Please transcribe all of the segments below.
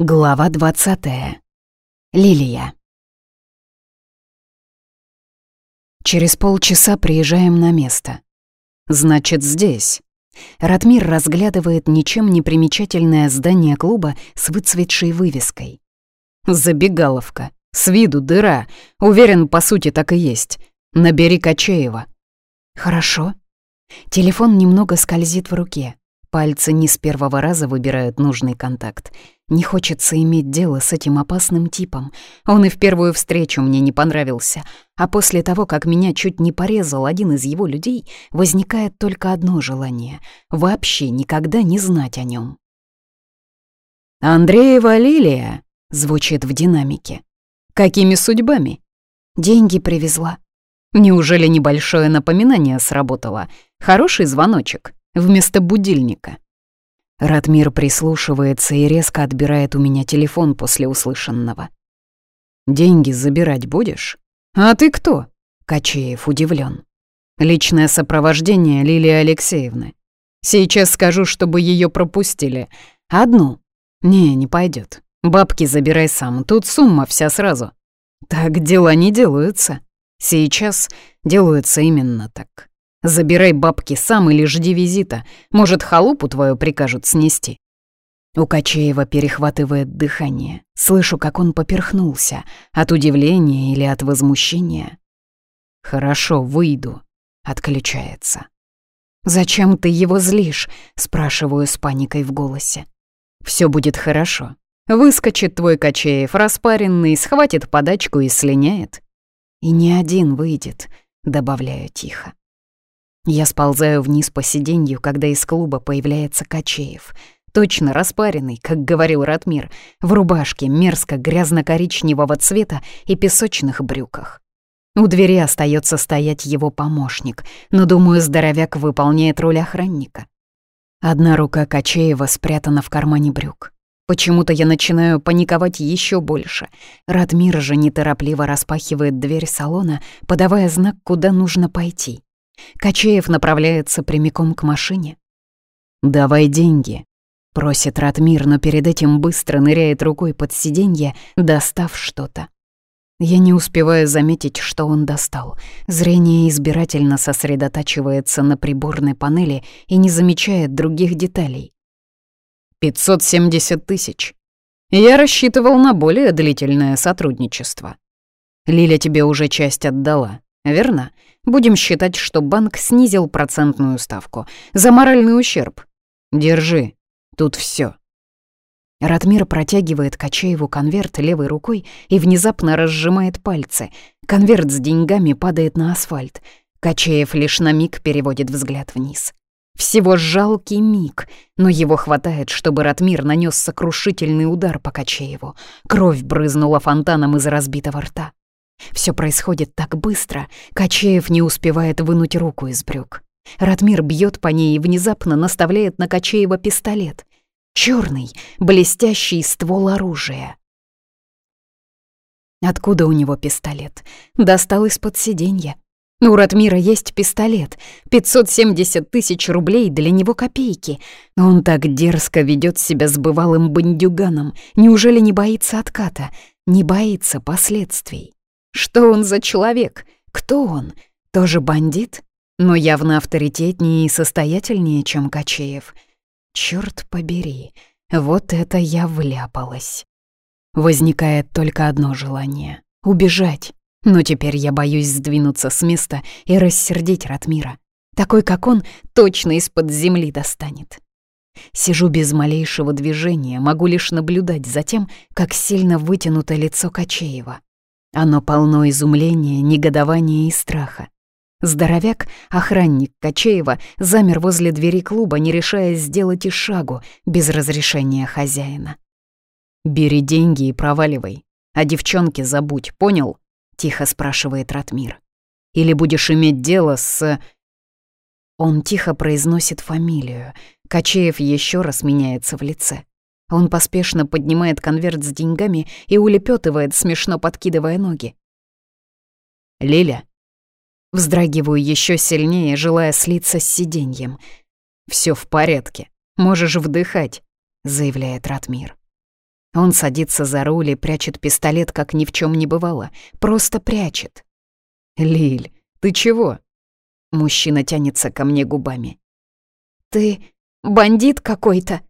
Глава 20. Лилия. Через полчаса приезжаем на место. Значит, здесь. Ратмир разглядывает ничем не примечательное здание клуба с выцветшей вывеской. Забегаловка. С виду дыра. Уверен, по сути, так и есть. Набери Качеева. Хорошо. Телефон немного скользит в руке. Пальцы не с первого раза выбирают нужный контакт. Не хочется иметь дело с этим опасным типом. Он и в первую встречу мне не понравился. А после того, как меня чуть не порезал один из его людей, возникает только одно желание — вообще никогда не знать о нем. «Андреева Лилия!» — звучит в динамике. «Какими судьбами?» «Деньги привезла». «Неужели небольшое напоминание сработало? Хороший звоночек вместо будильника». Радмир прислушивается и резко отбирает у меня телефон после услышанного. «Деньги забирать будешь?» «А ты кто?» — Качеев удивлен. «Личное сопровождение Лилии Алексеевны. Сейчас скажу, чтобы ее пропустили. Одну?» «Не, не пойдет. Бабки забирай сам, тут сумма вся сразу». «Так дела не делаются. Сейчас делаются именно так». Забирай бабки сам или жди визита. Может, халупу твою прикажут снести». У Качеева перехватывает дыхание. Слышу, как он поперхнулся. От удивления или от возмущения. «Хорошо, выйду», — отключается. «Зачем ты его злишь?» — спрашиваю с паникой в голосе. «Все будет хорошо. Выскочит твой Качеев, распаренный, схватит подачку и слиняет». «И не один выйдет», — добавляю тихо. Я сползаю вниз по сиденью, когда из клуба появляется Качеев. Точно распаренный, как говорил Ратмир, в рубашке мерзко грязно-коричневого цвета и песочных брюках. У двери остается стоять его помощник, но, думаю, здоровяк выполняет роль охранника. Одна рука Качеева спрятана в кармане брюк. Почему-то я начинаю паниковать еще больше. Радмир же неторопливо распахивает дверь салона, подавая знак, куда нужно пойти. Качеев направляется прямиком к машине. «Давай деньги», — просит Ратмир, но перед этим быстро ныряет рукой под сиденье, достав что-то. Я не успеваю заметить, что он достал. Зрение избирательно сосредотачивается на приборной панели и не замечает других деталей. 570 тысяч. Я рассчитывал на более длительное сотрудничество. Лиля тебе уже часть отдала, верно? Будем считать, что банк снизил процентную ставку. За моральный ущерб. Держи. Тут все. Ратмир протягивает Качееву конверт левой рукой и внезапно разжимает пальцы. Конверт с деньгами падает на асфальт. Качеев лишь на миг переводит взгляд вниз. Всего жалкий миг, но его хватает, чтобы Ратмир нанес сокрушительный удар по Качееву. Кровь брызнула фонтаном из разбитого рта. Все происходит так быстро, Качеев не успевает вынуть руку из брюк. Радмир бьет по ней и внезапно наставляет на Качеева пистолет. Черный, блестящий ствол оружия. Откуда у него пистолет? Достал из-под сиденья. У Ратмира есть пистолет. 570 тысяч рублей для него копейки. Он так дерзко ведет себя с бывалым бандюганом. Неужели не боится отката? Не боится последствий? Что он за человек? Кто он? Тоже бандит? Но явно авторитетнее и состоятельнее, чем Качеев. Черт побери, вот это я вляпалась. Возникает только одно желание — убежать. Но теперь я боюсь сдвинуться с места и рассердить Ратмира. Такой, как он, точно из-под земли достанет. Сижу без малейшего движения, могу лишь наблюдать за тем, как сильно вытянуто лицо Качеева. Оно полно изумления, негодования и страха. Здоровяк, охранник Качеева, замер возле двери клуба, не решаясь сделать и шагу без разрешения хозяина. «Бери деньги и проваливай. А девчонки забудь, понял?» — тихо спрашивает Ратмир. «Или будешь иметь дело с...» Он тихо произносит фамилию. Качеев еще раз меняется в лице. А он поспешно поднимает конверт с деньгами и улепетывает, смешно подкидывая ноги. «Лиля!» Вздрагиваю еще сильнее, желая слиться с сиденьем. Все в порядке, можешь вдыхать», — заявляет Ратмир. Он садится за руль и прячет пистолет, как ни в чем не бывало. Просто прячет. «Лиль, ты чего?» Мужчина тянется ко мне губами. «Ты бандит какой-то!»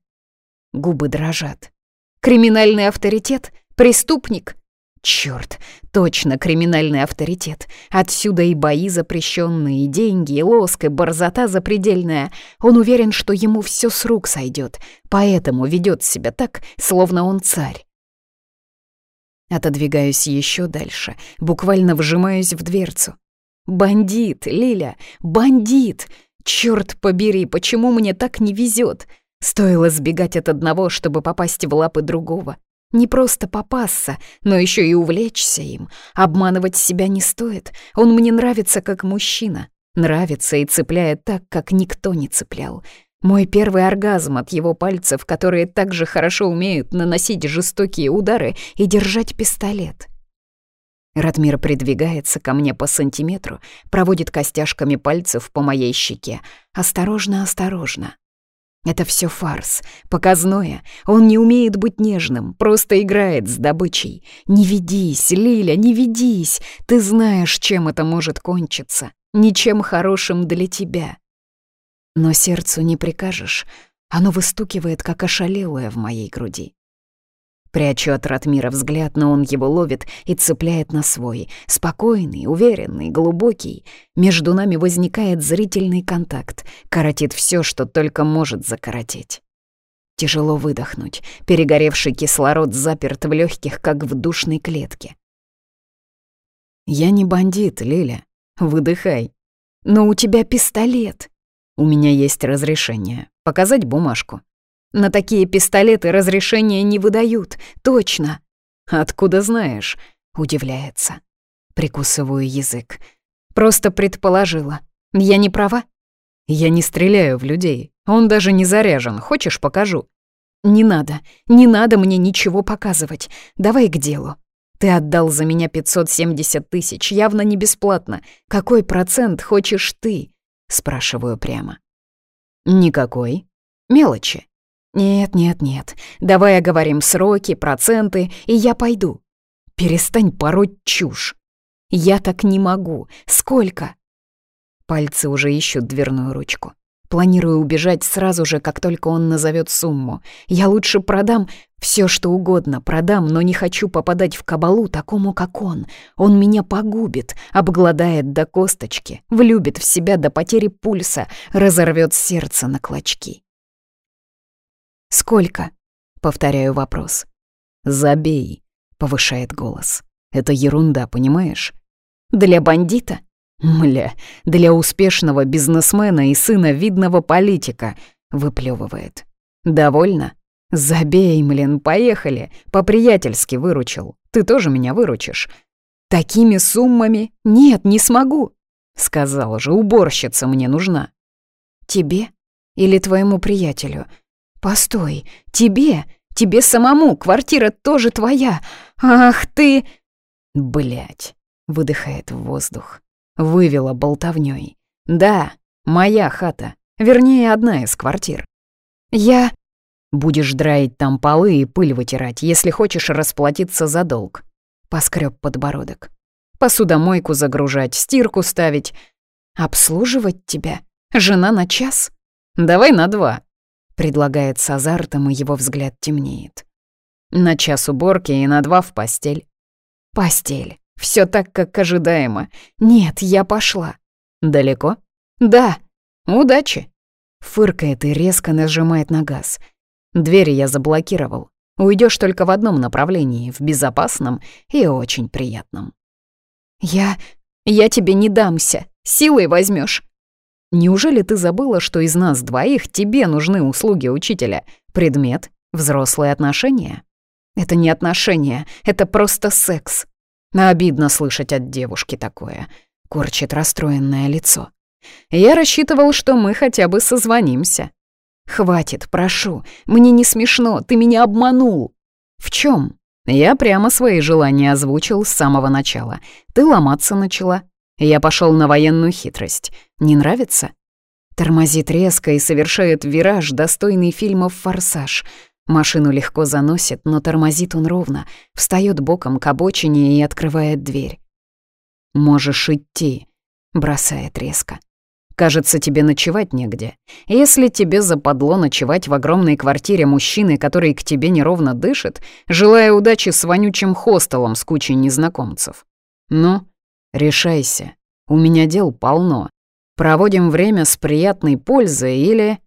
Губы дрожат. Криминальный авторитет? Преступник? Черт, точно криминальный авторитет. Отсюда и бои запрещенные, и деньги, и лоск, и борзота запредельная. Он уверен, что ему все с рук сойдет, поэтому ведет себя так, словно он царь. Отодвигаюсь еще дальше, буквально вжимаюсь в дверцу. «Бандит, Лиля, бандит! Черт побери, почему мне так не везет? Стоило сбегать от одного, чтобы попасть в лапы другого. Не просто попасться, но еще и увлечься им. Обманывать себя не стоит. Он мне нравится как мужчина. Нравится и цепляет так, как никто не цеплял. Мой первый оргазм от его пальцев, которые так же хорошо умеют наносить жестокие удары и держать пистолет. Радмир придвигается ко мне по сантиметру, проводит костяшками пальцев по моей щеке. Осторожно, осторожно. Это все фарс, показное. Он не умеет быть нежным, просто играет с добычей. Не ведись, Лиля, не ведись. Ты знаешь, чем это может кончиться. Ничем хорошим для тебя. Но сердцу не прикажешь. Оно выстукивает, как ошалелое в моей груди. Прячет Ратмира взгляд, но он его ловит и цепляет на свой. Спокойный, уверенный, глубокий. Между нами возникает зрительный контакт. Коротит все, что только может закоротить. Тяжело выдохнуть. Перегоревший кислород заперт в легких, как в душной клетке. «Я не бандит, Лиля. Выдыхай. Но у тебя пистолет. У меня есть разрешение. Показать бумажку. На такие пистолеты разрешения не выдают, точно. Откуда знаешь? Удивляется. Прикусываю язык. Просто предположила. Я не права? Я не стреляю в людей. Он даже не заряжен. Хочешь, покажу? Не надо. Не надо мне ничего показывать. Давай к делу. Ты отдал за меня 570 тысяч, явно не бесплатно. Какой процент хочешь ты? Спрашиваю прямо. Никакой. Мелочи. «Нет, нет, нет. Давай оговорим сроки, проценты, и я пойду. Перестань пороть чушь. Я так не могу. Сколько?» Пальцы уже ищут дверную ручку. Планирую убежать сразу же, как только он назовет сумму. Я лучше продам все, что угодно, продам, но не хочу попадать в кабалу такому, как он. Он меня погубит, обгладает до косточки, влюбит в себя до потери пульса, разорвет сердце на клочки. «Сколько?» — повторяю вопрос. «Забей», — повышает голос. «Это ерунда, понимаешь?» «Для бандита?» «Мля, для успешного бизнесмена и сына видного политика», — выплевывает. «Довольно?» «Забей, млин, поехали. По-приятельски выручил. Ты тоже меня выручишь». «Такими суммами? Нет, не смогу!» «Сказала же, уборщица мне нужна». «Тебе или твоему приятелю?» Постой, тебе, тебе самому, квартира тоже твоя. Ах ты... Блять, выдыхает в воздух. Вывела болтовнёй. Да, моя хата, вернее, одна из квартир. Я... Будешь драить там полы и пыль вытирать, если хочешь расплатиться за долг. Поскреб подбородок. Посудомойку загружать, стирку ставить. Обслуживать тебя? Жена на час? Давай на два, предлагает с азартом, и его взгляд темнеет. На час уборки и на два в постель. Постель. Все так, как ожидаемо. Нет, я пошла. Далеко? Да. Удачи. Фыркает и резко нажимает на газ. Двери я заблокировал. Уйдешь только в одном направлении, в безопасном и очень приятном. Я... я тебе не дамся. Силой возьмешь. Неужели ты забыла, что из нас двоих тебе нужны услуги учителя? Предмет — взрослые отношения. Это не отношения, это просто секс. Обидно слышать от девушки такое. Корчит расстроенное лицо. Я рассчитывал, что мы хотя бы созвонимся. Хватит, прошу. Мне не смешно, ты меня обманул. В чем? Я прямо свои желания озвучил с самого начала. Ты ломаться начала. Я пошел на военную хитрость. Не нравится? Тормозит резко и совершает вираж, достойный фильмов «Форсаж». Машину легко заносит, но тормозит он ровно, встает боком к обочине и открывает дверь. «Можешь идти», — бросает резко. «Кажется, тебе ночевать негде. Если тебе западло ночевать в огромной квартире мужчины, который к тебе неровно дышит, желая удачи с вонючим хостелом с кучей незнакомцев. Ну, решайся, у меня дел полно, проводим время с приятной пользой или